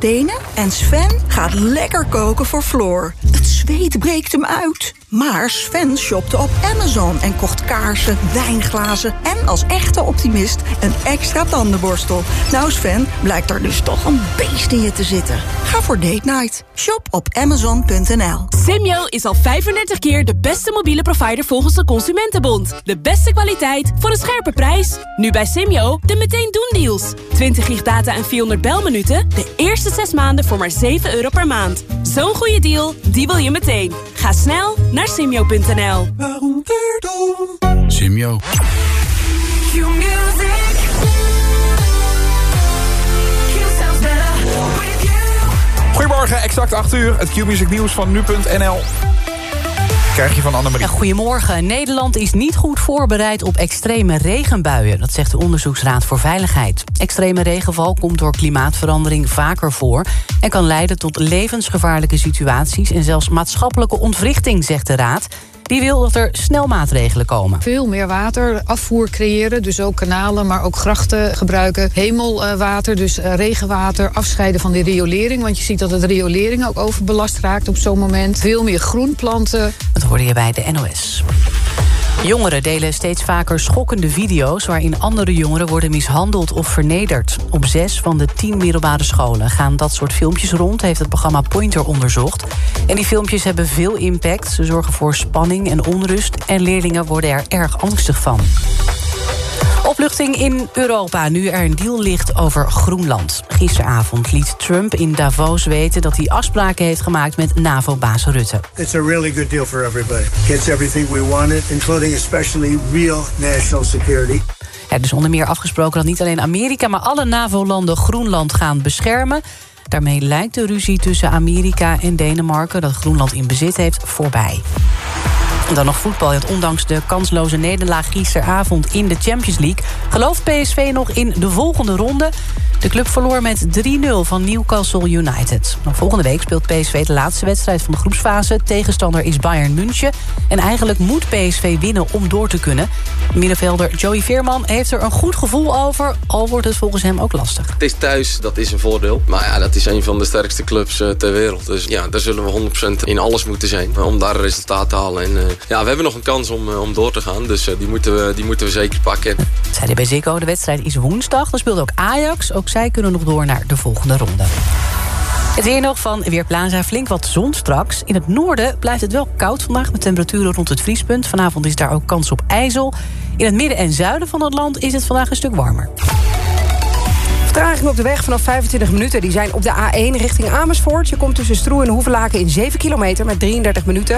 stenen en Sven gaat lekker koken voor Floor. Het zweet breekt hem uit. Maar Sven shopte op Amazon en kocht kaarsen, wijnglazen... en als echte optimist een extra tandenborstel. Nou Sven, blijkt er dus toch een beest in je te zitten. Ga voor date night. Shop op amazon.nl. Simyo is al 35 keer de beste mobiele provider volgens de Consumentenbond. De beste kwaliteit voor een scherpe prijs. Nu bij Simyo de meteen doen deals. 20 gig data en 400 belminuten. De eerste 6 maanden voor maar 7 euro per maand. Zo'n goede deal, die wil je meteen. Ga snel naar simyo.nl. Simyo. Goedemorgen, exact 8 uur. Het Q-Music nieuws van nu.nl. Je van. Ja, goedemorgen. Nederland is niet goed voorbereid op extreme regenbuien. Dat zegt de Onderzoeksraad voor Veiligheid. Extreme regenval komt door klimaatverandering vaker voor... en kan leiden tot levensgevaarlijke situaties... en zelfs maatschappelijke ontwrichting, zegt de raad. Die wil dat er snel maatregelen komen. Veel meer water, afvoer creëren, dus ook kanalen, maar ook grachten gebruiken. Hemelwater, dus eh, regenwater, afscheiden van de riolering. Want je ziet dat het riolering ook overbelast raakt op zo'n moment. Veel meer groenplanten. Dat hoorde je bij de NOS. Jongeren delen steeds vaker schokkende video's... waarin andere jongeren worden mishandeld of vernederd. Op zes van de tien middelbare scholen gaan dat soort filmpjes rond... heeft het programma Pointer onderzocht. En die filmpjes hebben veel impact. Ze zorgen voor spanning en onrust... en leerlingen worden er erg angstig van. Opluchting in Europa, nu er een deal ligt over Groenland. Gisteravond liet Trump in Davos weten dat hij afspraken heeft gemaakt met NAVO-baas Rutte. It's a really good deal for everybody. Gets everything we wanted, including especially real national security. Er is onder meer afgesproken dat niet alleen Amerika... maar alle NAVO-landen Groenland gaan beschermen. Daarmee lijkt de ruzie tussen Amerika en Denemarken... dat Groenland in bezit heeft, voorbij. En dan nog voetbal. Want ondanks de kansloze nederlaag gisteravond in de Champions League... gelooft PSV nog in de volgende ronde. De club verloor met 3-0 van Newcastle United. Volgende week speelt PSV de laatste wedstrijd van de groepsfase. Tegenstander is Bayern München. En eigenlijk moet PSV winnen om door te kunnen. Middenvelder Joey Veerman heeft er een goed gevoel over... al wordt het volgens hem ook lastig. Het is thuis, dat is een voordeel. Maar ja, dat is een van de sterkste clubs uh, ter wereld. Dus ja, daar zullen we 100% in alles moeten zijn. Om daar resultaat te halen. En uh, ja, we hebben nog een kans om, uh, om door te gaan. Dus die, moeten we, die moeten we zeker pakken. Zei hij bij Ziggo, de wedstrijd is woensdag. Dan speelt ook Ajax. Ook zij kunnen nog door naar de volgende ronde. Het weer nog van Weerplaza. Flink wat zon straks. In het noorden blijft het wel koud vandaag... met temperaturen rond het vriespunt. Vanavond is daar ook kans op ijzel. In het midden en zuiden van het land is het vandaag een stuk warmer. Vertraging op de weg vanaf 25 minuten. Die zijn op de A1 richting Amersfoort. Je komt tussen Stroe en Hoevelaken in 7 kilometer met 33 minuten.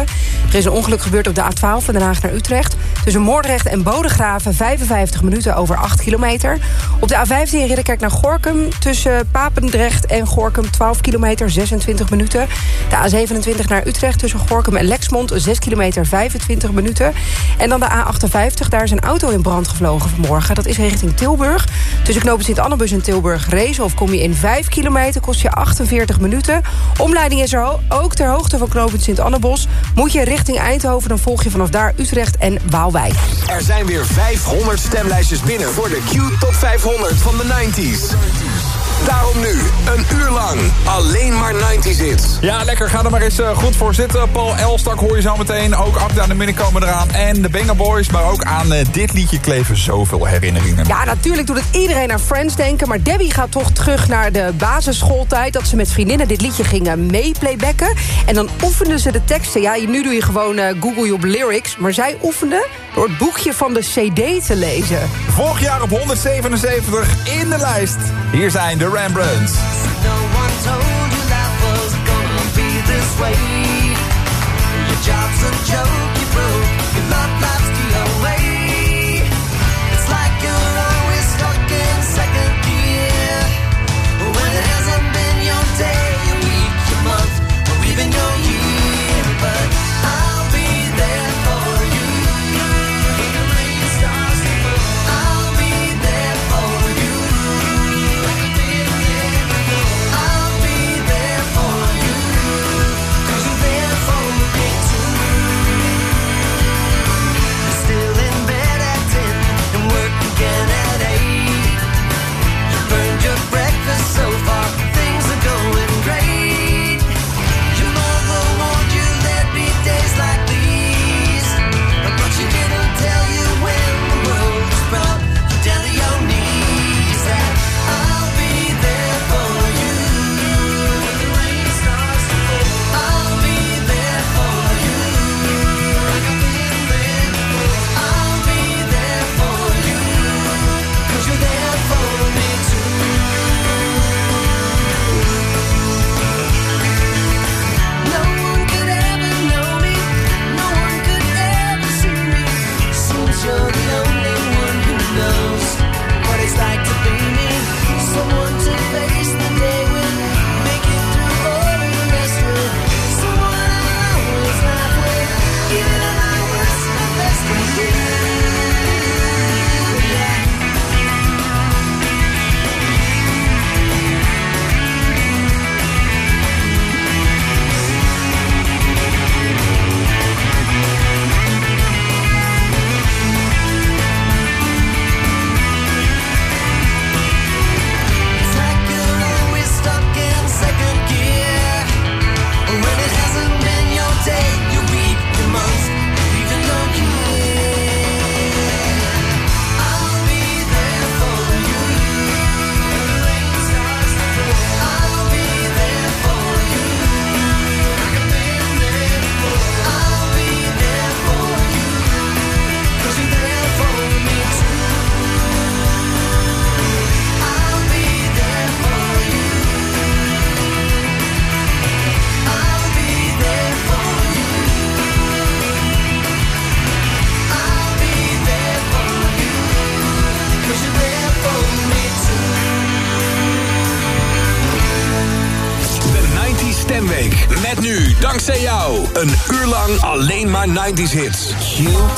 Er is een ongeluk gebeurd op de A12 van Den Haag naar Utrecht. Tussen Moordrecht en Bodegraven 55 minuten over 8 kilometer. Op de A15 Ridderkerk naar Gorkum. Tussen Papendrecht en Gorkum 12 kilometer 26 minuten. De A27 naar Utrecht tussen Gorkum en Lexmond 6 kilometer 25 minuten. En dan de A58. Daar is een auto in brand gevlogen vanmorgen. Dat is richting Tilburg. Tussen knopen Sint-Annebus en Tilburg Tilburg-Rees. kom je in 5 kilometer, kost je 48 minuten. Omleiding is er ook ter hoogte van knooppunt Sint-Annebos. Moet je richting Eindhoven, dan volg je vanaf daar Utrecht en Waalwijk. Er zijn weer 500 stemlijstjes binnen voor de Q Top 500 van de 90s. Daarom nu, een uur lang, alleen maar 90s hits. Ja, lekker. Ga er maar eens uh, goed voor zitten. Paul Elstak hoor je zo meteen. Ook Abda de Minnie komen eraan. En de Banger Boys. Maar ook aan uh, dit liedje kleven zoveel herinneringen. Ja, natuurlijk doet het iedereen aan Friends denken. Maar Debbie gaat toch terug naar de basisschooltijd. Dat ze met vriendinnen dit liedje gingen meeplaybacken. En dan oefenden ze de teksten. Ja, nu doe je gewoon uh, Google je op lyrics. Maar zij oefenden door het boekje van de CD te lezen. Vorig jaar op 177 in de lijst. Hier zijn de Rembrandts. No 90s hits. Sounds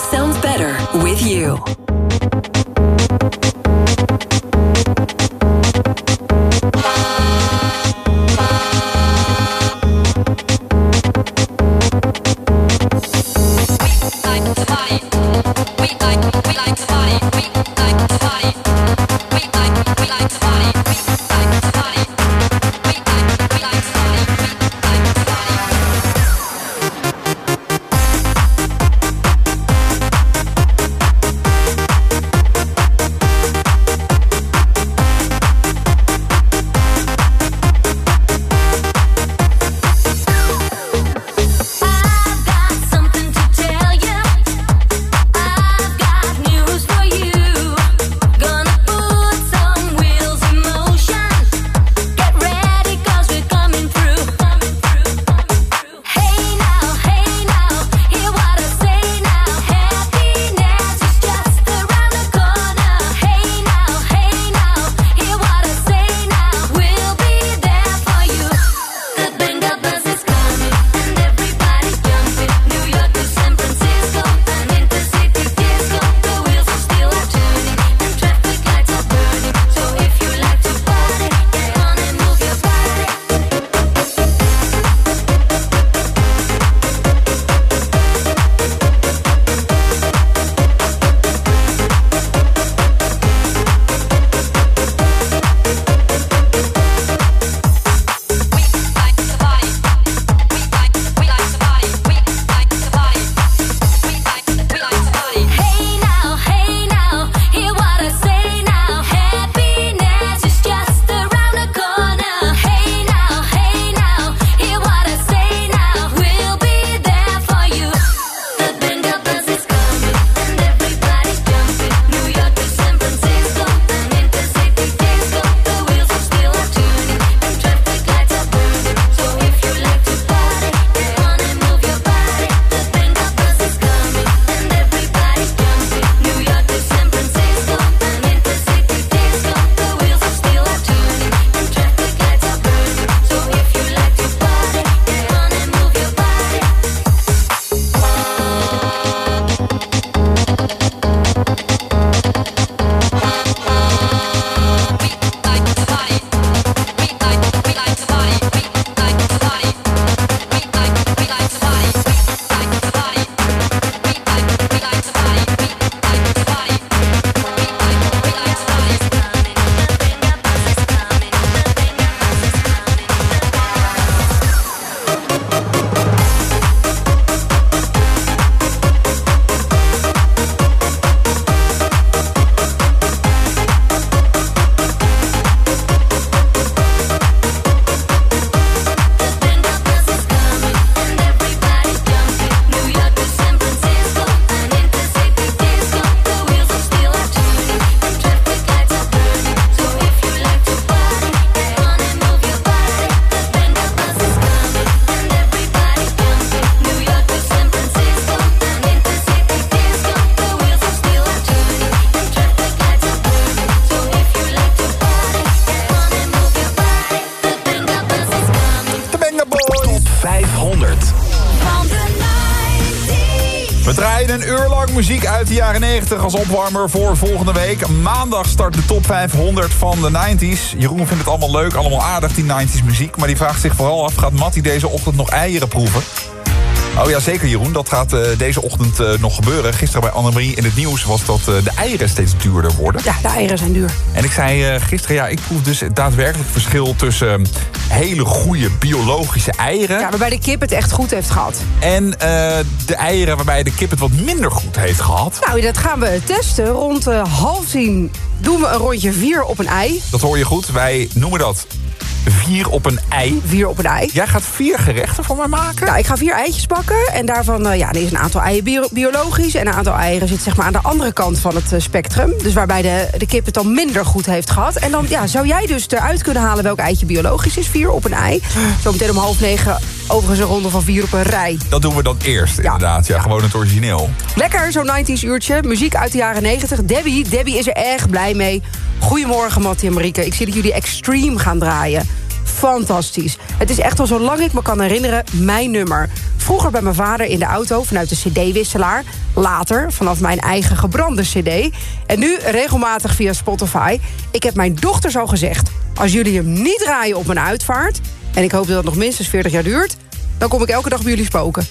de jaren 90 als opwarmer voor volgende week. Maandag start de top 500 van de 90s. Jeroen vindt het allemaal leuk, allemaal aardig, die 90s muziek. Maar die vraagt zich vooral af, gaat Mattie deze ochtend nog eieren proeven? Oh ja, zeker Jeroen. Dat gaat eh, deze ochtend eh, nog gebeuren. Gisteren bij Annemarie in het nieuws was dat eh, de eieren steeds duurder worden. Ja, de eieren zijn duur. En ik zei gisteren, ja, ik proef dus het daadwerkelijk verschil tussen eh, hele goede biologische eieren... Ja, waarbij de kip het echt goed heeft gehad. en eh, de eieren waarbij de kip het wat minder goed heeft gehad. Nou, dat gaan we testen. Rond uh, half tien doen we een rondje vier op een ei. Dat hoor je goed. Wij noemen dat vier op een ei. Vier op een ei. Jij gaat vier gerechten voor mij maken? Nou, ik ga vier eitjes bakken. En daarvan uh, ja, er is een aantal eieren bio biologisch. En een aantal eieren zit zeg maar aan de andere kant van het uh, spectrum. Dus waarbij de, de kip het dan minder goed heeft gehad. En dan ja, zou jij dus eruit kunnen halen welk eitje biologisch is. Vier op een ei. Zometeen om half negen overigens een ronde van vier op een rij. Dat doen we dan eerst, inderdaad. Ja, gewoon het origineel. Lekker, zo'n 90s uurtje. Muziek uit de jaren 90. Debbie, Debbie is er erg blij mee. Goedemorgen, Mattie en Marieke. Ik zie dat jullie extreme gaan draaien. fantastisch. Het is echt al zolang ik me kan herinneren mijn nummer. Vroeger bij mijn vader in de auto vanuit de cd-wisselaar. Later vanaf mijn eigen gebrande cd. En nu regelmatig via Spotify. Ik heb mijn dochter zo gezegd... als jullie hem niet draaien op een uitvaart... en ik hoop dat het nog minstens 40 jaar duurt... dan kom ik elke dag bij jullie spoken.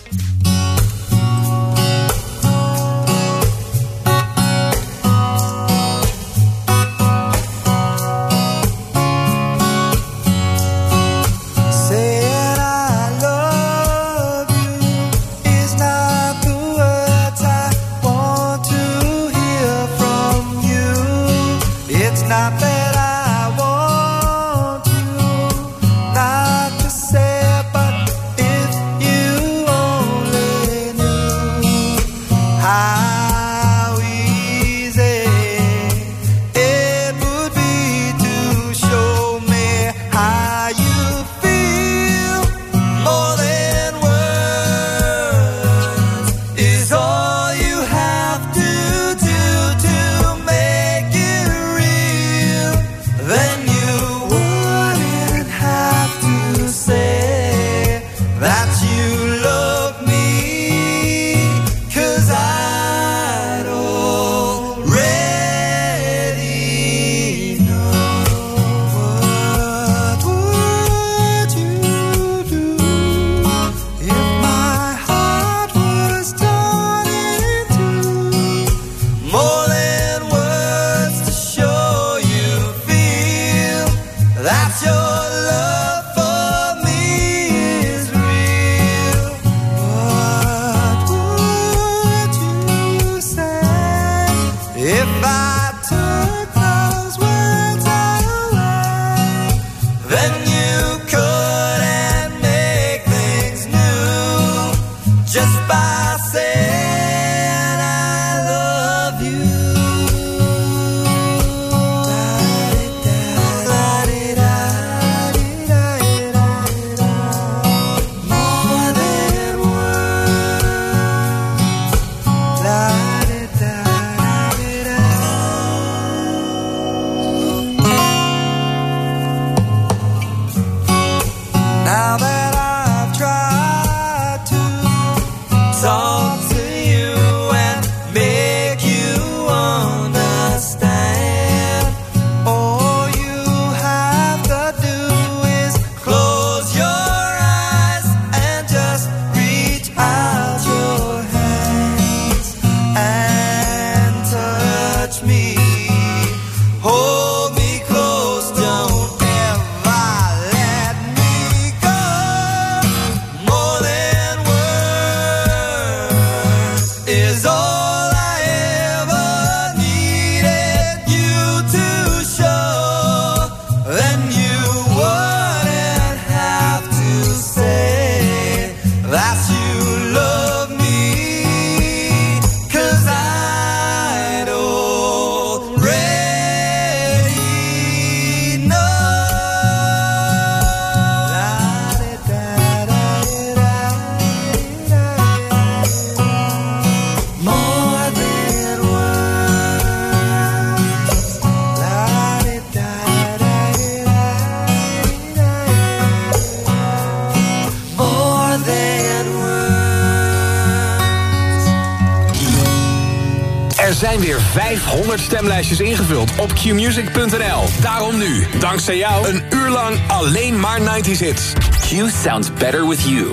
500 stemlijstjes ingevuld op qmusic.nl. Daarom nu, dankzij jou, een uur lang alleen maar 90s hits. Q sounds better with you.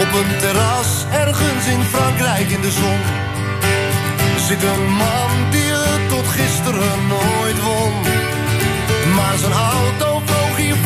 Op een terras ergens in Frankrijk in de zon zit een man die het tot gisteren nooit won. Maar zijn hier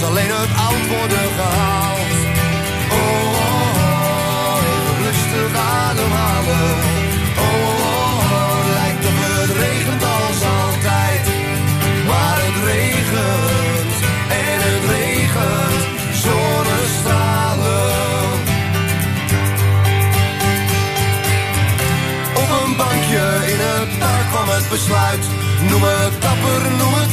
Was alleen het oud worden gehaald. Oh, oh, oh, rustig ademhalen. Oh, oh, oh, lijkt op het regent als altijd. Maar het regent en het regent zonnestralen. Op een bankje in het park kwam het besluit. Noem het dapper, noem het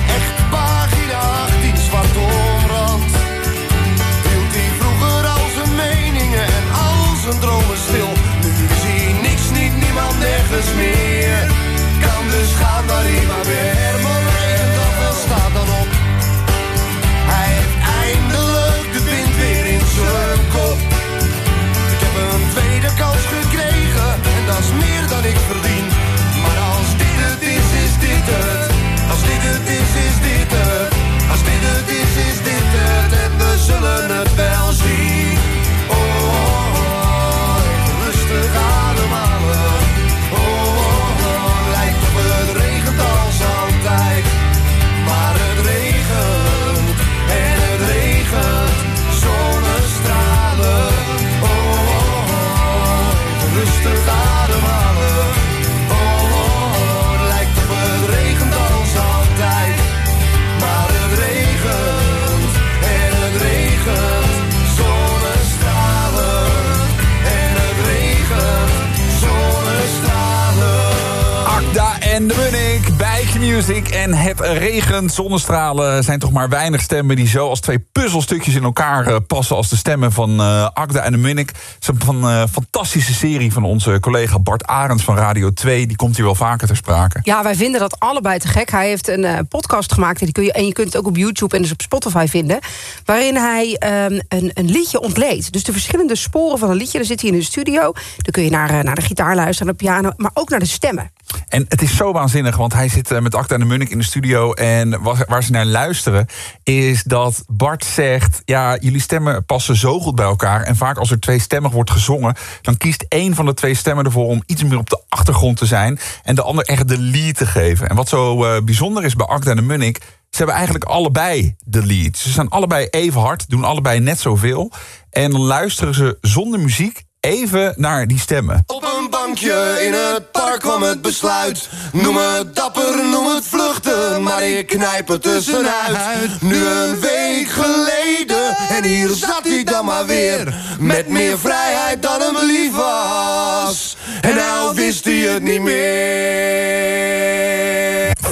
zonnestralen zijn toch maar weinig stemmen... die zo als twee puzzelstukjes in elkaar eh, passen... als de stemmen van Akda en de Munnik. Het is een van, eh, fantastische serie van onze collega Bart Arends van Radio 2. Die komt hier wel vaker ter sprake. Ja, wij vinden dat allebei te gek. Hij heeft een podcast gemaakt en, die kun je, en je kunt het ook op YouTube en dus op Spotify vinden. Waarin hij ehm, een, een liedje ontleedt. Dus de verschillende sporen van een liedje. Dan zit hij in de studio. Dan kun je naar, naar de gitaar luisteren, naar de piano, maar ook naar de stemmen. En het is zo waanzinnig, want hij zit met Akda en de Munnik in de studio... en wa- waar ze naar luisteren is dat Bart zegt... ja, jullie stemmen passen zo goed bij elkaar... en vaak als er twee stemmen wordt gezongen... dan kiest één van de twee stemmen ervoor om iets meer op de achtergrond te zijn... en de ander echt de lead te geven. En wat zo eh, bijzonder is bij Akda en Munnik... ze hebben eigenlijk allebei de lead. Ze zijn allebei even hard, doen allebei net zoveel... en dan luisteren ze zonder muziek even naar die stemmen. Op een bankje in het park kwam het besluit. Noem het dapper, noem het vluchten, maar ik knijp het tussenuit. Nu een week geleden, en hier zat hij dan maar weer. Met meer vrijheid dan hem lief was. En nou wist hij het niet meer.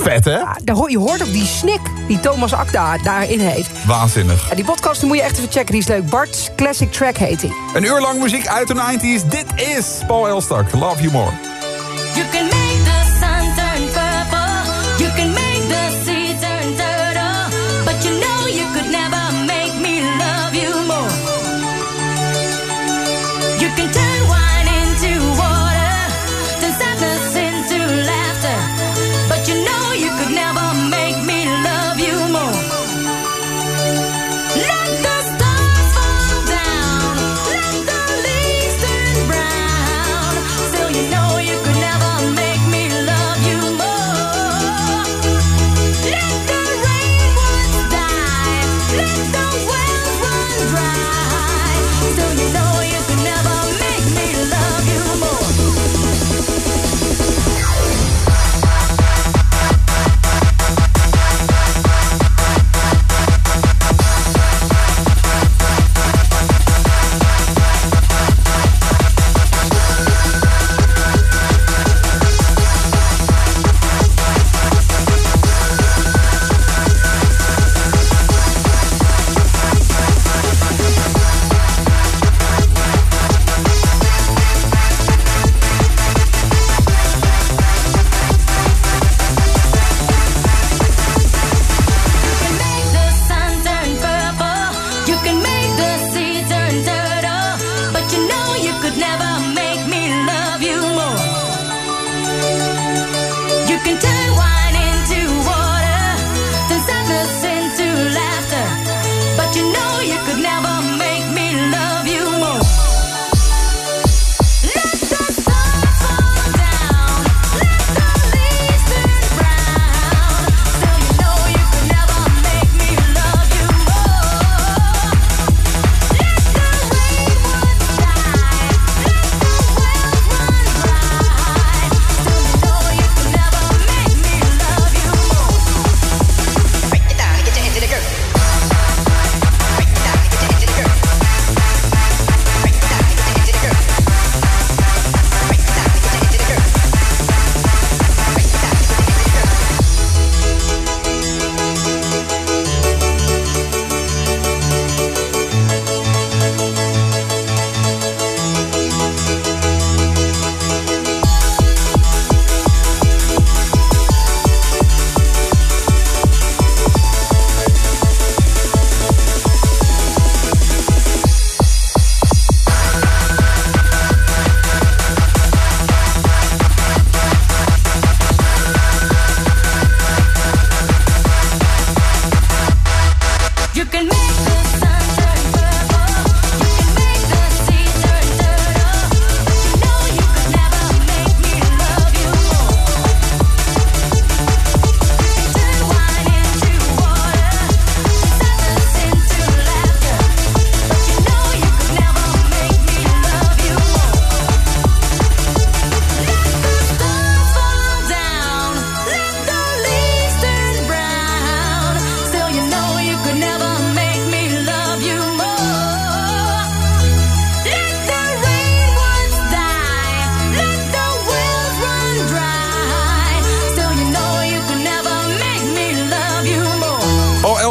Vet, hè? Ja, daar hoor, je hoort ook die snik die Thomas Akda daarin heeft. Waanzinnig. Ja, die podcast moet je echt even checken, die is leuk. Bart's Classic Track heet hij. Een uur lang muziek uit de 90s. Dit is Paul Elstak. Love You More. You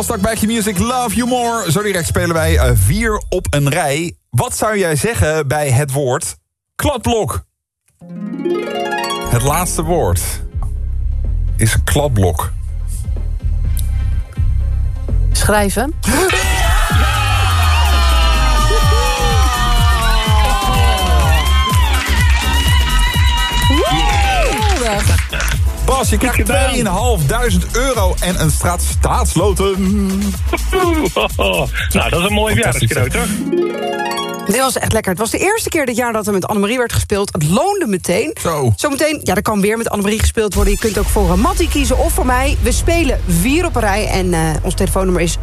Stak Back Your Music, Love You More. Zo direct spelen wij eh, vier op een rij. Wat zou jij zeggen bij het woord kladblok? Het laatste woord is kladblok. Schrijven. Bas, je krijgt 2.500 euro en een straat staatsloten. nou, dat is een mooi verjaardagscadeau, toch? Dit was echt lekker. Het was de eerste keer dit jaar dat er met Annemarie werd gespeeld. Het loonde meteen. Zo. Zometeen, ja, er kan weer met Annemarie gespeeld worden. Je kunt ook voor een Mattie kiezen of voor mij. We spelen vier op een rij. En eh, ons telefoonnummer is 0909-9596.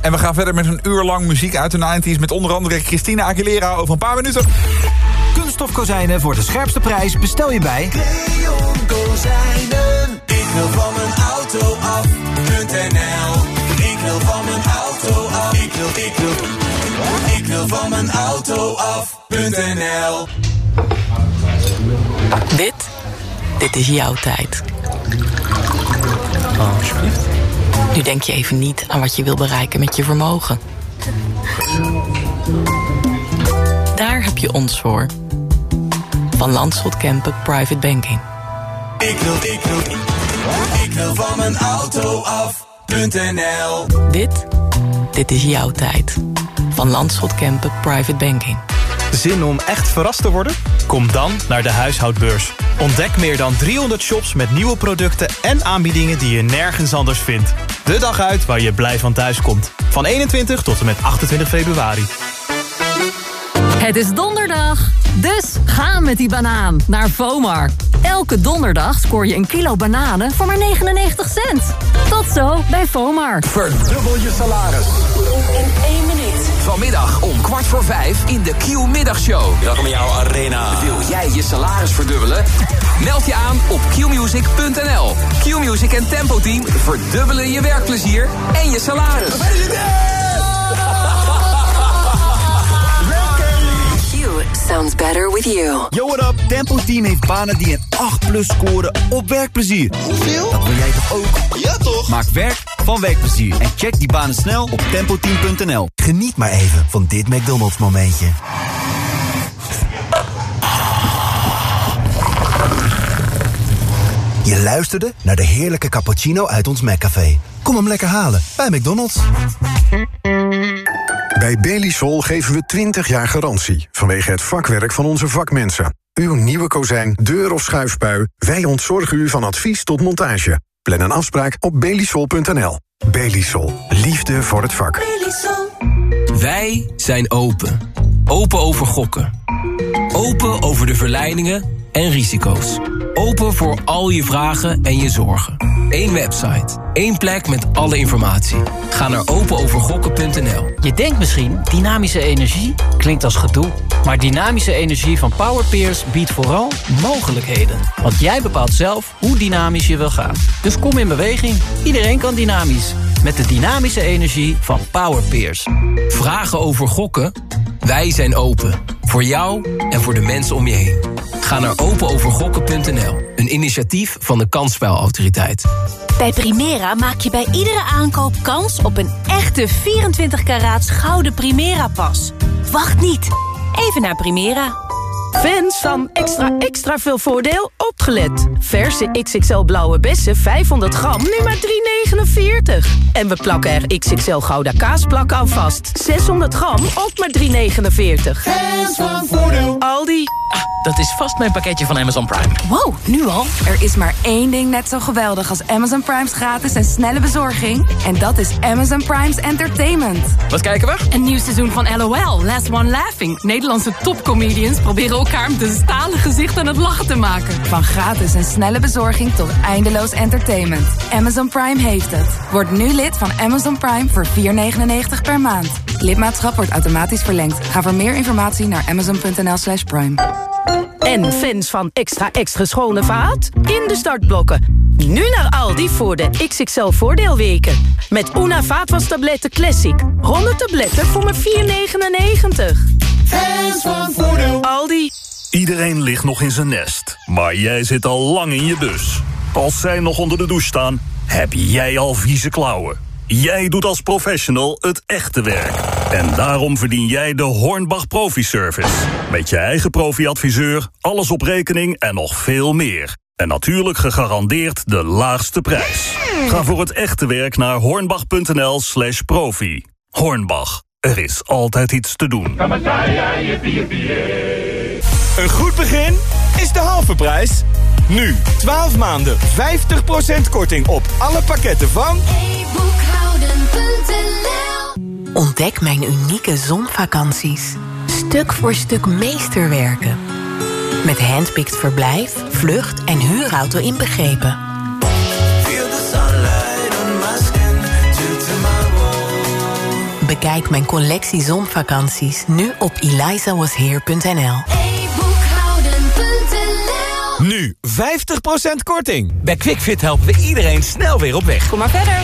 En we gaan verder met een uur lang muziek uit de 90s... met onder andere Christina Aguilera over een paar minuten. Kunststof kozijnen voor de scherpste prijs bestel je bij... Leon Kozijnen. Ik wil van mijn auto af.nl Ik wil van mijn auto af. Ik wil, ik wil, ik wil van mijn auto af.nl Dit, dit is jouw tijd. Oh, alsjeblieft. Nu denk je even niet aan wat je wil bereiken met je vermogen. Daar heb je ons voor. Van Landschot Kempen Private Banking. Ik wil, ik wil, ik wil van mijn auto af.nl Dit, dit is jouw tijd. Van Landschot Kempen Private Banking. Zin om echt verrast te worden? Kom dan naar de huishoudbeurs. Ontdek meer dan 300 shops met nieuwe producten en aanbiedingen die je nergens anders vindt. De dag uit waar je blij van thuis komt. Van 21 tot en met 28 februari. Het is donderdag, dus ga met die banaan naar Vomar. Elke donderdag scoor je een kilo bananen voor maar 99 cent. Tot zo bij Vomar. Verdubbel je salaris. In één minuut. Vanmiddag om kwart voor vijf in de Q-middagshow. Welkom in jouw arena. Wil jij je salaris verdubbelen? Meld je aan op qmusic.nl. Q-Music en Tempo Team verdubbelen je werkplezier en je salaris. Sounds better with you. Yo, what up? Tempo Team heeft banen die een 8 plus scoren op werkplezier. Hoeveel? Dat wil jij toch ook? Ja, toch? Maak werk van werkplezier en check die banen snel op tempoteam.nl. Geniet maar even van dit McDonald's momentje. Je luisterde naar de heerlijke cappuccino uit ons McCafé. Kom hem lekker halen bij McDonald's. Bij Belisol geven we 20 jaar garantie vanwege het vakwerk van onze vakmensen. Uw nieuwe kozijn, deur of schuifpui, wij ontzorgen u van advies tot montage. Plan een afspraak op belisol.nl. Belisol, liefde voor het vak. Wij zijn open. Open over gokken. Open over de verleidingen en risico's. Open voor al je vragen en je zorgen. Eén website. één plek met alle informatie. Ga naar openovergokken.nl. Je denkt misschien, dynamische energie klinkt als gedoe. Maar dynamische energie van Powerpeers biedt vooral mogelijkheden. Want jij bepaalt zelf hoe dynamisch je wil gaan. Dus kom in beweging. Iedereen kan dynamisch. Met de dynamische energie van Powerpeers. Vragen over gokken? Wij zijn open. Voor jou en voor de mensen om je heen. Ga naar openovergokken.nl. Een initiatief van de Kansspelautoriteit. Bij Primera maak je bij iedere aankoop kans op een echte 24 karaats gouden Primera-pas. Wacht niet. Even naar Primera. Fans van extra extra veel voordeel opgelet. Verse XXL blauwe bessen 500 gram, nu maar 3,49. En we plakken er XXL gouda kaasplak aan vast. 600 gram, ook maar 3,49. Fans van voordeel. Aldi. Ah, dat is vast mijn pakketje van Amazon Prime. Wow, nu al? Er is maar één ding net zo geweldig als Amazon Prime's gratis en snelle bezorging. En dat is Amazon Prime's Entertainment. Wat kijken we? Een nieuw seizoen van LOL, Last One Laughing. Nederlandse topcomedians proberen elkaar met een stalen gezicht aan het lachen te maken. Van gratis en snelle bezorging tot eindeloos entertainment. Amazon Prime heeft het. Word nu lid van Amazon Prime voor 4,99 per maand. Lidmaatschap wordt automatisch verlengd. Ga voor meer informatie naar amazon.nl slash prime. En fans van extra extra schone vaat? In de startblokken. Nu naar Aldi voor de XXL voordeelweken. Met Una vaatwastabletten Classic. 100 tabletten voor maar 4,99. Fans van voordeel. Aldi. Iedereen ligt nog in zijn nest, maar jij zit al lang in je bus. Als zij nog onder de douche staan, Heb jij al vieze klauwen? Jij doet als professional het echte werk. En daarom verdien jij de Hornbach Profi Service. Met je eigen profi-adviseur, alles op rekening en nog veel meer. En natuurlijk gegarandeerd de laagste prijs. Ga voor het echte werk naar hornbach.nl slash profi. Hornbach, er is altijd iets te doen. Een goed begin is de halve prijs. Nu, 12 maanden, 50% korting op alle pakketten van... Ontdek mijn unieke zonvakanties. Stuk voor stuk meesterwerken. Met handpicked verblijf, vlucht en huurauto inbegrepen. Bekijk mijn collectie zonvakanties nu op elizawasheer.nl. Nu 50% korting. Bij QuickFit helpen we iedereen snel weer op weg. Kom maar verder.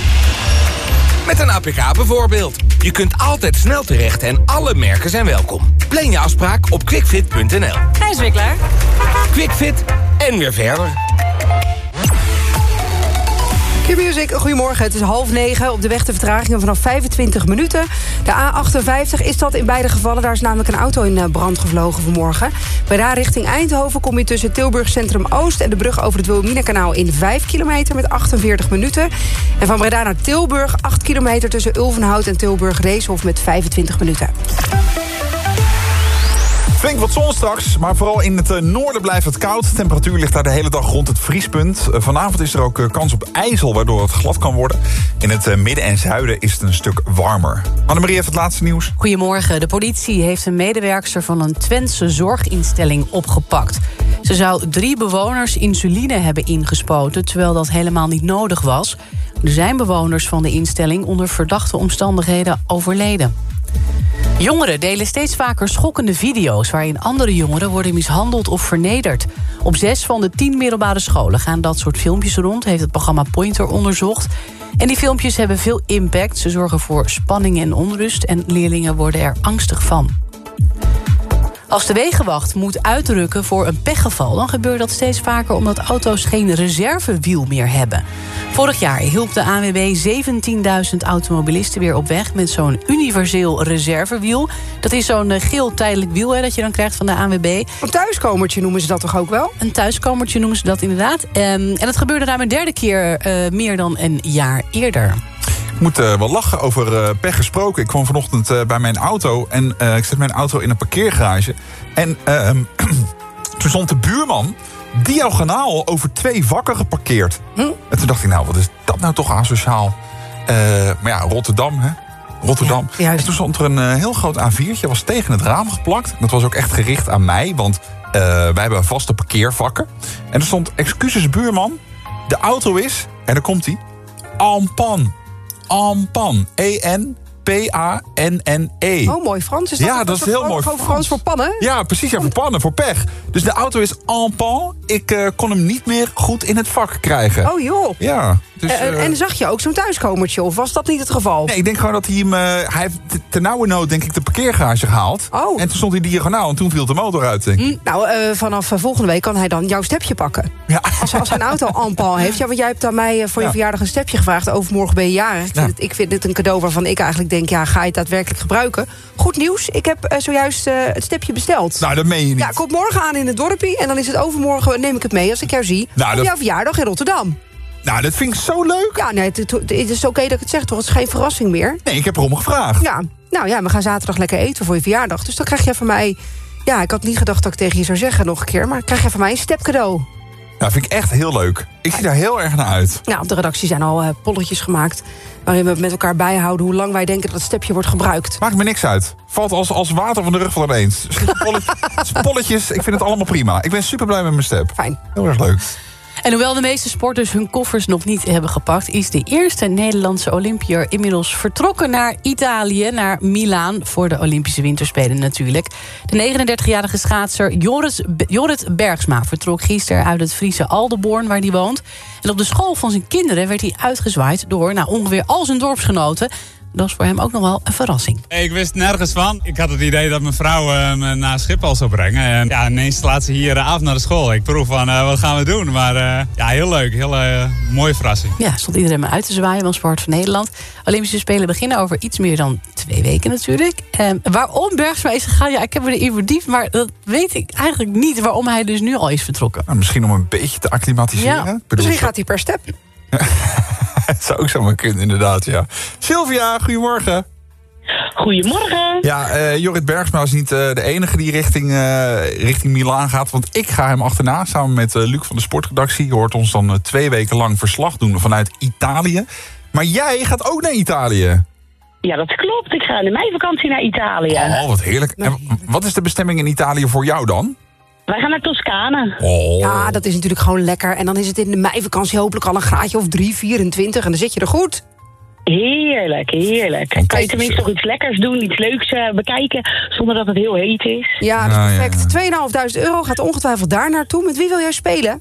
Met een APK bijvoorbeeld. Je kunt altijd snel terecht en alle merken zijn welkom. Plan je afspraak op quickfit.nl. Hij is weer klaar. Quickfit en weer verder. Q-Music, goedemorgen. Het is half negen. Op de weg de vertragingen vanaf 25 minuten. De A58 is dat in beide gevallen. Daar is namelijk een auto in eh, brand gevlogen vanmorgen. Bij daar richting Eindhoven kom je tussen Tilburg Centrum Oost... en de brug over het Wilhelmina-kanaal in 5 kilometer met 48 minuten. En van Breda naar Tilburg 8 kilometer tussen Ulvenhout en Tilburg Reeshof met 25 minuten. Flink wat zon straks, maar vooral in het eh, noorden blijft het koud. De temperatuur ligt daar de hele dag rond het vriespunt. Eh, Vanavond is er ook eh, kans op ijzel, waardoor het glad kan worden. In het midden en zuiden is het een stuk warmer. Annemarie heeft het laatste nieuws. Goedemorgen. De politie heeft een medewerkster van een Twentse zorginstelling opgepakt. Ze zou drie bewoners insuline hebben ingespoten... terwijl dat helemaal niet nodig was. Er zijn bewoners van de instelling onder verdachte omstandigheden overleden. Jongeren delen steeds vaker schokkende video's... waarin andere jongeren worden mishandeld of vernederd. Op zes van de tien middelbare scholen gaan dat soort filmpjes rond... heeft het programma Pointer onderzocht. En die filmpjes hebben veel impact. Ze zorgen voor spanning en onrust... en leerlingen worden er angstig van. Als de wegenwacht moet uitrukken voor een pechgeval... dan gebeurt dat steeds vaker omdat auto's geen reservewiel meer hebben. Vorig jaar hielp de ANWB 17.000 automobilisten weer op weg... met zo'n universeel reservewiel. Dat is zo'n eh, geel tijdelijk wiel hè, dat je dan krijgt van de ANWB. Een thuiskomertje noemen ze dat toch ook wel? Een thuiskomertje noemen ze dat inderdaad. Ehm, en dat gebeurde daar een derde keer eh, meer dan een jaar eerder. Ik moet eh, wel lachen over eh, pech gesproken. Ik kwam vanochtend eh, bij mijn auto en ik zet mijn auto in een parkeergarage. En ehm, toen stond de buurman diagonaal over twee vakken geparkeerd. En toen dacht ik, nou, wat is dat nou toch asociaal? Maar ja, Rotterdam, hè? Rotterdam. en toen stond er een heel groot A4'tje, was tegen het raam geplakt. Dat was ook echt gericht aan mij, want wij hebben vaste parkeervakken. En er stond, excuses buurman, de auto is, en daar komt hij, Ampan. Ampan. E E-N-P-A-N-N-E. Oh, mooi Frans. Is dat ja, dat is heel mooi Gewoon Frans voor pannen? Ja, precies. Ja, voor pannen, voor pech. Dus de auto is en pan. Ik eh, kon hem niet meer goed in het vak krijgen. Oh joh. Ja. Dus, Eh, eh, en zag je ook zo'n thuiskomertje? Of was dat niet het geval? Nee, ik denk gewoon dat hij hem... eh, hij heeft te- ter nauwe nood, denk ik, de parkeergarage gehaald. Oh. En toen stond hij diagonaal en toen viel de motor uit, denk ik. Hm, nou, eh, vanaf eh, volgende week kan hij dan jouw stepje pakken. Ja. Als, als zijn auto en pan heeft. Ja, want jij hebt aan mij eh, voor je Ja. verjaardag een stepje gevraagd. Overmorgen ben je jarig. Ik vind, Ja. het, ik vind dit een cadeau waarvan ik eigenlijk denk... ja, ga je het daadwerkelijk gebruiken? Goed nieuws, ik heb eh, zojuist eh, het stepje besteld. Nou, dat meen je niet. Ja, komt morgen aan in het dorpie. En dan is het overmorgen, neem ik het mee als ik jou zie... Nou, op dat- jouw verjaardag in Rotterdam. Nou, dat vind ik zo leuk. Ja, nee, het, is oké dat ik het zeg, toch? Het is geen verrassing meer. Nee, ik heb erom gevraagd. Ja, nou ja, we gaan zaterdag lekker eten voor je verjaardag. Dus dan krijg je van mij... Ja, ik had niet gedacht dat ik tegen je zou zeggen nog een keer... maar krijg je van mij een stepcadeau. Nou, vind ik echt heel leuk. Ik zie daar heel erg naar uit. Ja, op de redactie zijn al eh, polletjes gemaakt... waarin we met elkaar bijhouden hoe lang wij denken dat het stepje wordt gebruikt. Maakt me niks uit. Valt als, als water van de rug van ineens. Polletjes, polletjes, ik vind het allemaal prima. Ik ben super blij met mijn step. Fijn. Heel erg leuk. En hoewel de meeste sporters hun koffers nog niet hebben gepakt... is de eerste Nederlandse Olympiër inmiddels vertrokken naar Italië... naar Milaan, voor de Olympische Winterspelen natuurlijk. De 39-jarige schaatser Joris, Jorrit Bergsma vertrok gisteren... uit het Friese Aldeborn, waar hij woont. En op de school van zijn kinderen werd hij uitgezwaaid... door nou, ongeveer al zijn dorpsgenoten... dat is voor hem ook nog wel een verrassing. Ik wist nergens van. Ik had het idee dat mijn vrouw eh, me naar Schiphol zou brengen. En ja, ineens laat ze hier uh, af naar de school. Ik proef van, uh, wat gaan we doen? Maar ja, heel leuk. Heel mooie verrassing. Ja, stond iedereen maar uit te zwaaien van Sport van Nederland. Olympische Spelen beginnen over iets meer dan twee weken natuurlijk. En waarom Bergsma is gegaan, ja, ik heb me erin verdiept... maar dat weet ik eigenlijk niet waarom hij dus nu al is vertrokken. Nou, misschien om een beetje te acclimatiseren. Ja, Bedoel, Misschien gaat hij per step. Het zou ook zomaar kunnen, inderdaad, ja. Sylvia, goedemorgen. Goedemorgen. Ja, eh, Jorrit Bergsma is niet eh, de enige die richting, eh, richting Milaan gaat. Want ik ga hem achterna, samen met Luc van de Sportredactie. Je hoort ons dan twee weken lang verslag doen vanuit Italië. Maar jij gaat ook naar Italië. Ja, dat klopt. Ik ga in de meivakantie naar Italië. Oh, wat heerlijk. En wat is de bestemming in Italië voor jou dan? Wij gaan naar Toscane. Oh. Ja, dat is natuurlijk gewoon lekker. En dan is het in de meivakantie hopelijk al een graadje of 3, 24. En dan zit je er goed. Heerlijk, heerlijk. Kan je tenminste nog iets lekkers doen, iets leuks uh, bekijken... zonder dat het heel heet is. Ja, dat is perfect. 2.500 euro gaat ongetwijfeld daar naartoe. Met wie wil jij spelen?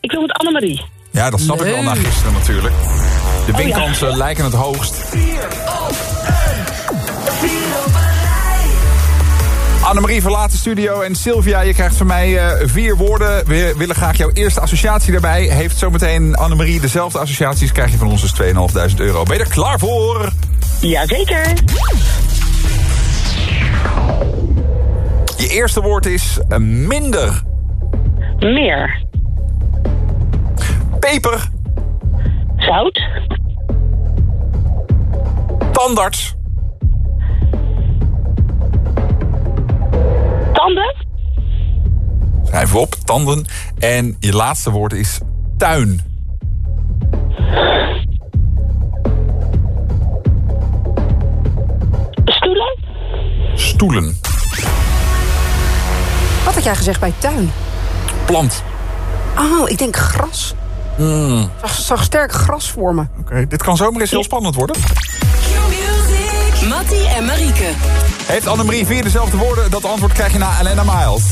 Ik wil met Annemarie. Ja, dat snap ik wel na gisteren natuurlijk. De winkansen lijken het hoogst. Annemarie verlaat de studio en Sylvia, je krijgt van mij uh, vier woorden. We willen graag jouw eerste associatie daarbij. Heeft zometeen Annemarie dezelfde associaties, krijg je van ons dus 2.500 euro. Ben je er klaar voor? Jazeker. Je eerste woord is uh, minder. Meer. Peper. Zout. Tandarts. Tanden. Schrijf op, tanden. En je laatste woord is tuin. Stoelen. Stoelen. Wat had jij gezegd bij tuin? Plant. Oh, ik denk gras. Mm. Zag, zag sterk gras voor me. Oké, dit kan zomaar eens heel spannend worden. Mattie en Marieke. Heeft Annemarie vier dezelfde woorden? Dat antwoord krijg je na Elena Miles.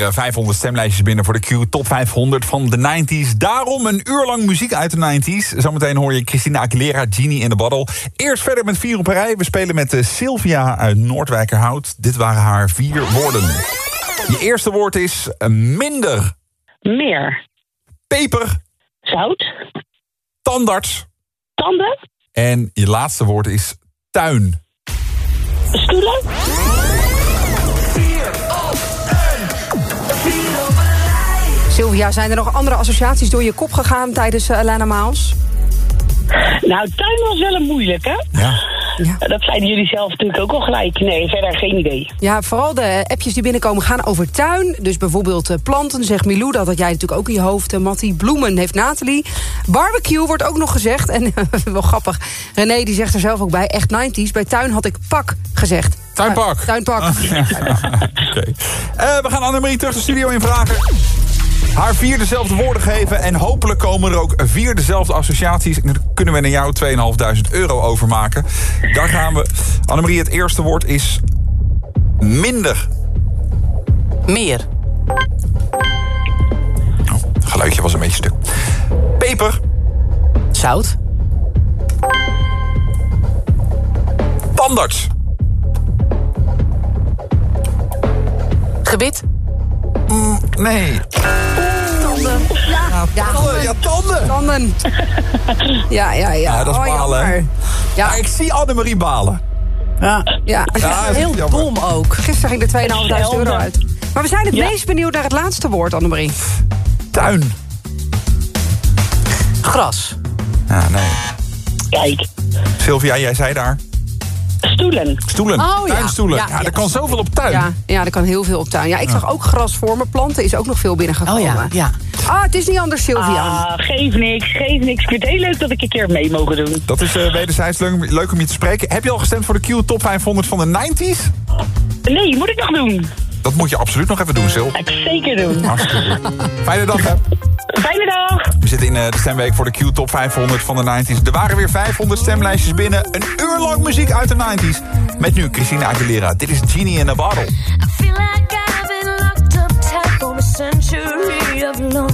Waren weer eh, 500 stemlijstjes binnen voor de Q Top 500 van de 90s. Daarom een uur lang muziek uit de 90s. Zometeen hoor je Christina Aguilera, Genie in the Bottle. Eerst verder met vier op een rij. We spelen met eh, Sylvia uit Noordwijkerhout. Dit waren haar vier woorden. Je eerste woord is eh, minder. Meer. Peper. Zout. Tandarts. Tanden. En je laatste woord is tuin. Stoelen. Sylvia, zijn er nog andere associaties door je kop gegaan tijdens uh, Lana Maals? Nou, tuin was wel een moeilijke. Ja. Dat zeiden jullie zelf natuurlijk ook al gelijk. Nee, verder geen idee. Ja, vooral de appjes die binnenkomen gaan over tuin. Dus bijvoorbeeld eh, planten, zegt Milou. Dat had jij natuurlijk ook in je hoofd, uh, Mattie. Bloemen heeft Nathalie. Barbecue wordt ook nog gezegd. En wel grappig, René die zegt er zelf ook bij. Echt 90s. Bij tuin had ik pak gezegd. Tuinpak. Tuinpak. Oké. Uh, we gaan Annemarie terug de studio in vragen. Haar vier dezelfde woorden geven en hopelijk komen er ook vier dezelfde associaties. En daar kunnen we naar jou 2.500 euro overmaken. Daar gaan we. Annemarie, het eerste woord is minder. Meer. Oh, het geluidje was een beetje stuk. Peper. Zout. Tandarts. Gebit. Mm, nee. Tanden. Ja, ja, tanden. Ja, tanden. Tanden. Ja, ja, ja. Ja, dat is oh, balen. Ja. Maar ik zie Annemarie balen. Ja, ja. Ja, heel jammer. dom ook. Gisteren ging er 2.500 euro uit. Maar we zijn het Ja. meest benieuwd naar het laatste woord, Annemarie. Tuin. Gras. Ja, nee. Kijk. Sylvia, jij zei daar. Stoelen. Stoelen. Oh, ja. Tuinstoelen. Ja, Ja, er kan zoveel op tuin. Ja, ja, er kan heel veel op tuin. Ja, ik zag ook gras voor me. Planten is ook nog veel binnengekomen. Oh ja, ja. Ah, het is niet anders, Sylvia. Ah, geef niks, geef niks. Ik vind het heel leuk dat ik een keer mee mogen doen. Dat is uh, wederzijds leuk, leuk om je te spreken. Heb je al gestemd voor de Q Top 500 van de 90s? Nee, moet ik nog doen. Dat moet je absoluut nog even doen, Sil. Ga ik zeker doen. Hartstikke. Fijne dag, hè. Fijne dag. We zitten in uh, de stemweek voor de Q Top 500 van de 90s. Er waren weer 500 stemlijstjes binnen. Een uur lang muziek uit de 90s. Met nu Christina Aguilera. Dit is Genie in a Bottle. feel like I've been locked up tight for a century of lonely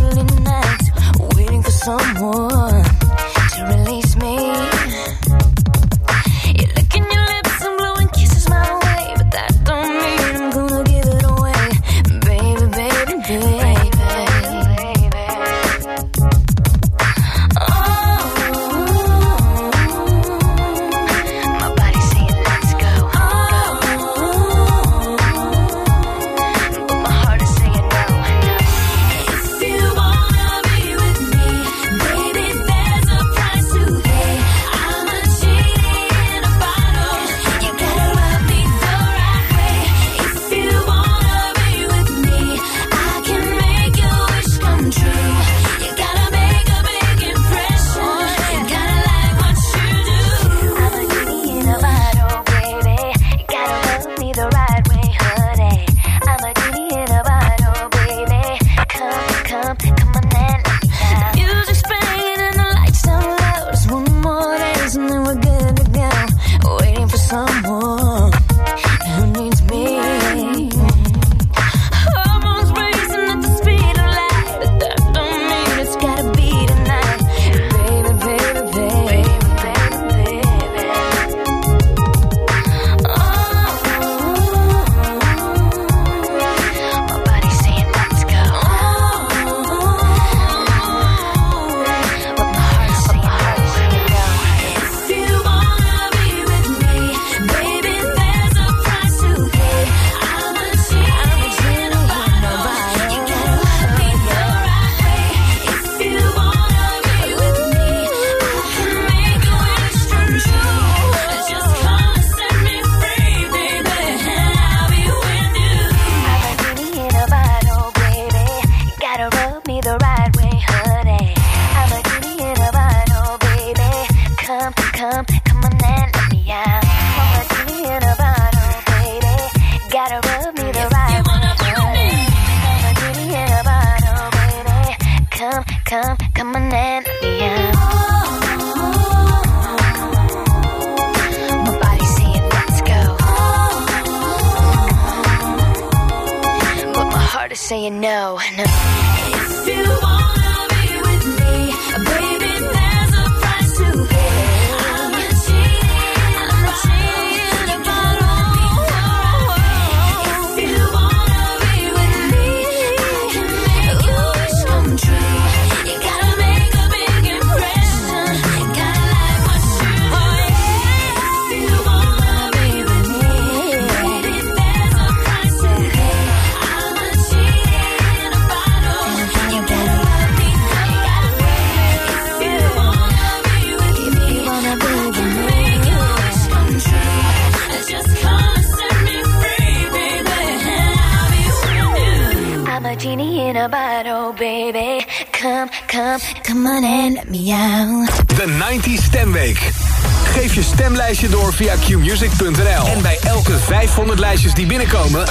music.nl. En bij elke 500 lijstjes die binnenkomen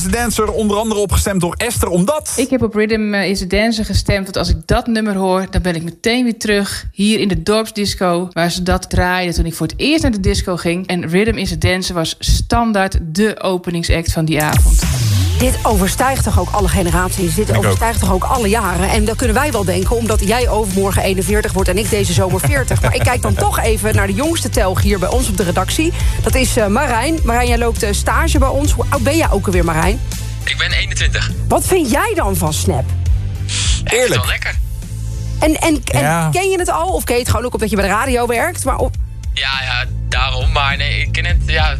is a Dancer onder andere opgestemd door Esther, omdat... Ik heb op Rhythm eh, is the Dancer gestemd, want als ik dat nummer hoor... dan ben ik meteen weer terug hier in de dorpsdisco... waar ze dat draaiden toen ik voor het eerst naar de disco ging. En Rhythm is the Dancer was standaard de openingsact van die avond. Dit overstijgt toch ook alle generaties? Dit Ik ook. overstijgt toch ook alle jaren? En dat kunnen wij wel denken, omdat jij overmorgen 41 wordt... en ik deze zomer 40. Maar ik kijk dan toch even naar de jongste telg hier bij ons op de redactie. Dat is eh, Marijn. Marijn, jij loopt eh, stage bij ons. Hoe oud ben jij ook alweer, Marijn? Ik ben 21. Wat vind jij dan van Snap? Eerlijk. wel lekker. En, en, en Ja. ken je het al? Of ken je het gewoon ook omdat je bij de radio werkt? Maar op, Ja, ja, daarom. Maar nee, ik ken het ja,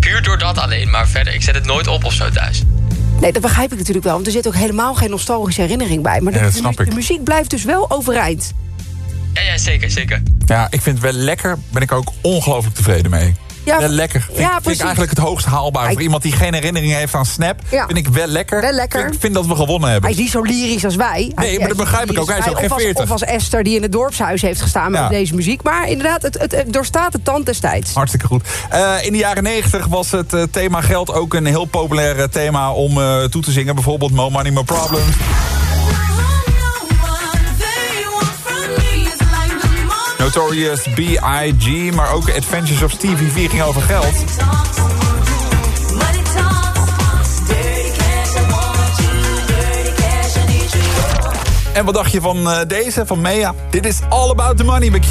puur door dat alleen. Maar verder, ik zet het nooit op of zo thuis. Nee, dat begrijp ik natuurlijk wel. Want er zit ook helemaal geen nostalgische herinnering bij. Maar de, Ja, dat de snap mu- ik. de muziek blijft dus wel overeind. Ja, ja, zeker, zeker. Ja, ik vind het wel lekker. Ben ik ook ongelooflijk tevreden mee. Ja, wel lekker. Vind, ja, vind ik eigenlijk het hoogst haalbaar. Voor iemand die geen herinnering heeft aan Snap, Ja. vind ik wel lekker. Wel lekker. Ik vind dat we gewonnen hebben. Hij is niet zo lyrisch als wij. Hij- Nee, maar dat begrijp ik ook. Hij is ook geen of als, 40. Of als Esther die in het dorpshuis heeft gestaan met Ja. deze muziek. Maar inderdaad, het, het, het doorstaat de tand destijds. Hartstikke goed. Eh, in de jaren 90 was het eh, thema geld ook een heel populair thema om eh, toe te zingen. Bijvoorbeeld Mo Money, Mo Problems. Notorious B.I.G. Maar ook Adventures of Stevie V ging over geld. En wat dacht je van eh, deze, van Mea? Dit is All About The Money bij Q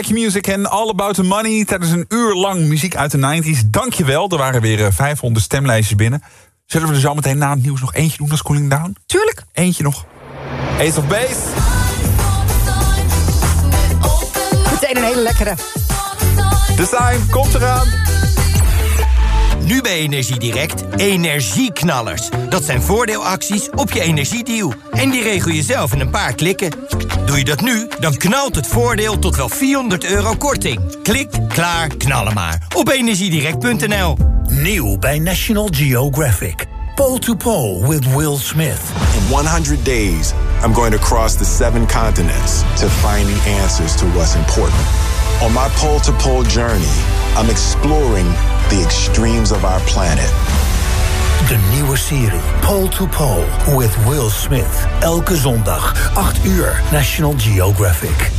Q Music en All About The Money. Tijdens een uur lang muziek uit de 90s. Dankjewel, er waren weer eh, 500 stemlijstjes binnen. Zullen we er zo meteen na het nieuws nog eentje doen als cooling down? Tuurlijk. Eentje nog. Ace of Base. Meteen een hele lekkere. Design komt eraan. Nu bij Energiedirect energieknallers. Dat zijn voordeelacties op je energiedeal. En die regel je zelf in een paar klikken. Doe je dat nu, dan knalt het voordeel tot wel 400 euro korting. Klik, klaar, knallen maar. Op energiedirect.nl Nieuw bij National Geographic. Pole to Pole with Will Smith. In 100 days, I'm going to cross the seven continents to find the answers to what's important. On my pole to pole journey, I'm exploring the extremes of our planet. De nieuwe serie Pole to Pole with Will Smith. Elke zondag, 8 uur, National Geographic.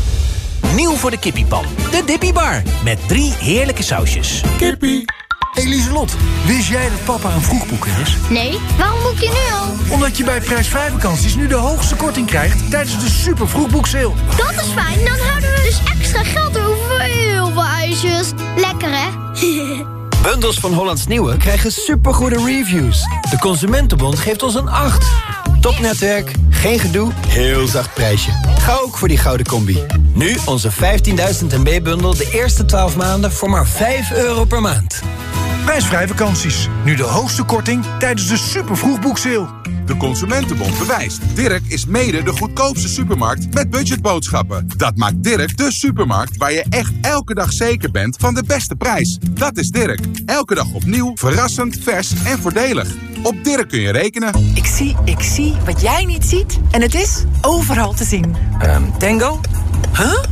Nieuw voor de kippiepan. De Dippy Bar. Met drie heerlijke sausjes. Kippie. Eliselot, wist jij dat papa een vroegboeker is? Nee, waarom boek je nu al? Omdat je bij prijsvrij vakanties nu de hoogste korting krijgt tijdens de super vroegboekseil. Dat is fijn, dan houden we dus extra geld over voor heel veel ijsjes. Lekker hè? Bundels van Hollands Nieuwe krijgen supergoede reviews. De Consumentenbond geeft ons een 8. Topnetwerk, geen gedoe, heel zacht prijsje. Ga ook voor die gouden combi. Nu onze 15.000 MB-bundel de eerste 12 maanden voor maar 5 euro per maand. Prijsvrij vakanties. Nu de hoogste korting tijdens de super vroegboekseil. De Consumentenbond bewijst. Dirk is mede de goedkoopste supermarkt met budgetboodschappen. Dat maakt Dirk de supermarkt waar je echt elke dag zeker bent van de beste prijs. Dat is Dirk. Elke dag opnieuw, verrassend, vers en voordelig. Op Dirk kun je rekenen. Ik zie, ik zie wat jij niet ziet. En het is overal te zien. Ehm, tango? Huh?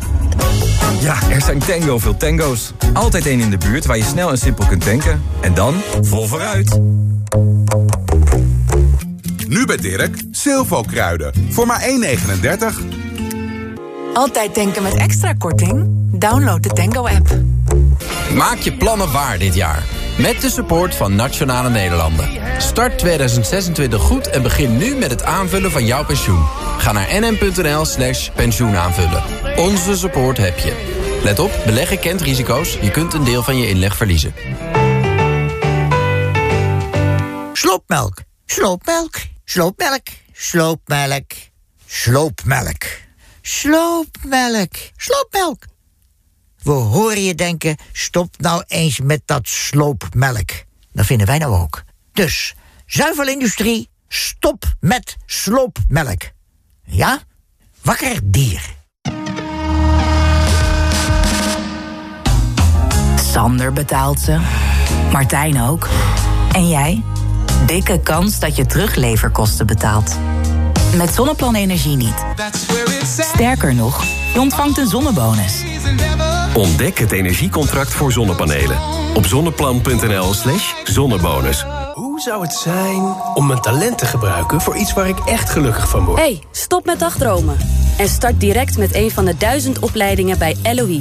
Ja, er zijn tango veel tango's. Altijd één in de buurt waar je snel en simpel kunt tanken. En dan vol vooruit. Nu bij Dirk, Silvo kruiden. Voor maar 1,39. Altijd denken met extra korting? Download de Tango-app. Maak je plannen waar dit jaar. Met de support van Nationale Nederlanden. Start 2026 goed en begin nu met het aanvullen van jouw pensioen. Ga naar nm.nl slash pensioenaanvullen. Onze support heb je. Let op, beleggen kent risico's. Je kunt een deel van je inleg verliezen. Sloopmelk, sloopmelk, sloopmelk, sloopmelk, sloopmelk, sloopmelk, sloopmelk. We horen je denken, stop nou eens met dat sloopmelk. Dat vinden wij nou ook. Dus, zuivelindustrie, stop met sloopmelk. Ja? Wakker dier. Sander betaalt ze. Martijn ook. En jij? Dikke kans dat je terugleverkosten betaalt. Met Zonneplan Energie niet. Sterker nog, je ontvangt een zonnebonus. Ontdek het energiecontract voor zonnepanelen. Op zonneplan.nl slash zonnebonus. Hoe zou het zijn om mijn talent te gebruiken voor iets waar ik echt gelukkig van word? Hey, stop met dagdromen. En start direct met een van de duizend opleidingen bij LOE.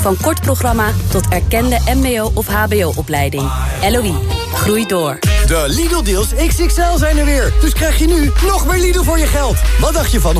Van kort programma tot erkende mbo- of hbo-opleiding. LOE, groei door. De Lidl-deals XXL zijn er weer. Dus krijg je nu nog meer Lidl voor je geld. Wat dacht je van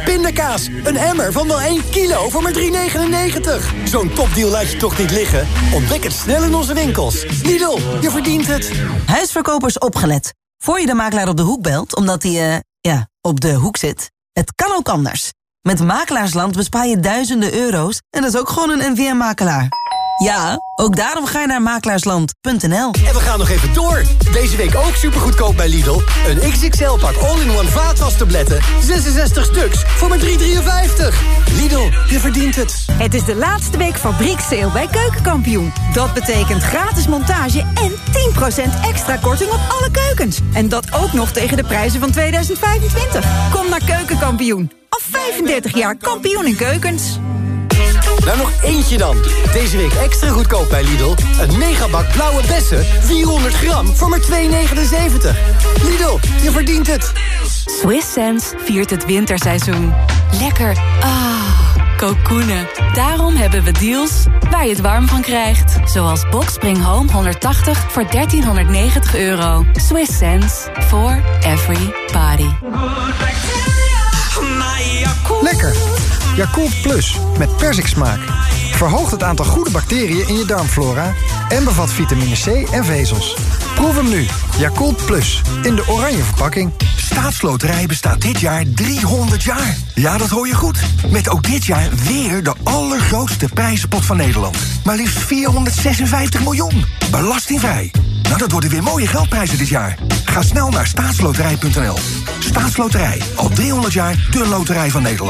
100% pindakaas? Een emmer van wel 1 kilo voor maar 3,99. Zo'n topdeal laat je toch niet liggen? Ontdek het snel in onze winkels. Lidl, je verdient het. Huisverkopers opgelet. Voor je de makelaar op de hoek belt, omdat hij, eh, ja, op de hoek zit. Het kan ook anders. Met Makelaarsland bespaar je duizenden euro's en dat is ook gewoon een NVM-makelaar. Ja, ook daarom ga je naar makelaarsland.nl. En we gaan nog even door. Deze week ook supergoedkoop bij Lidl. Een XXL-pak all-in-one vaatwastabletten. 66 stuks voor maar 3,53. Lidl, je verdient het. Het is de laatste week fabriekssale bij Keukenkampioen. Dat betekent gratis montage en 10% extra korting op alle keukens. En dat ook nog tegen de prijzen van 2025. Kom naar Keukenkampioen. Al 35 jaar kampioen in keukens. Nou, nog eentje dan. Deze week extra goedkoop bij Lidl. Een megabak blauwe bessen, 400 gram, voor maar 2,79. Lidl, je verdient het. Swiss Sense viert het winterseizoen. Lekker. Ah, kokoenen. Daarom hebben we deals waar je het warm van krijgt. Zoals Boxspring Home 180 voor 1390 euro. Swiss Sense for every body. Lekker. Yakult Plus met persiksmaak. Verhoogt het aantal goede bacteriën in je darmflora... en bevat vitamine C en vezels. Proef hem nu. Yakult Plus. In de oranje verpakking. Staatsloterij bestaat dit jaar 300 jaar. Ja, dat hoor je goed. Met ook dit jaar weer de allergrootste prijzenpot van Nederland. Maar liefst 456 miljoen. Belastingvrij. Nou, dat worden weer mooie geldprijzen dit jaar. Ga snel naar staatsloterij.nl. Staatsloterij. Al 300 jaar de loterij van Nederland.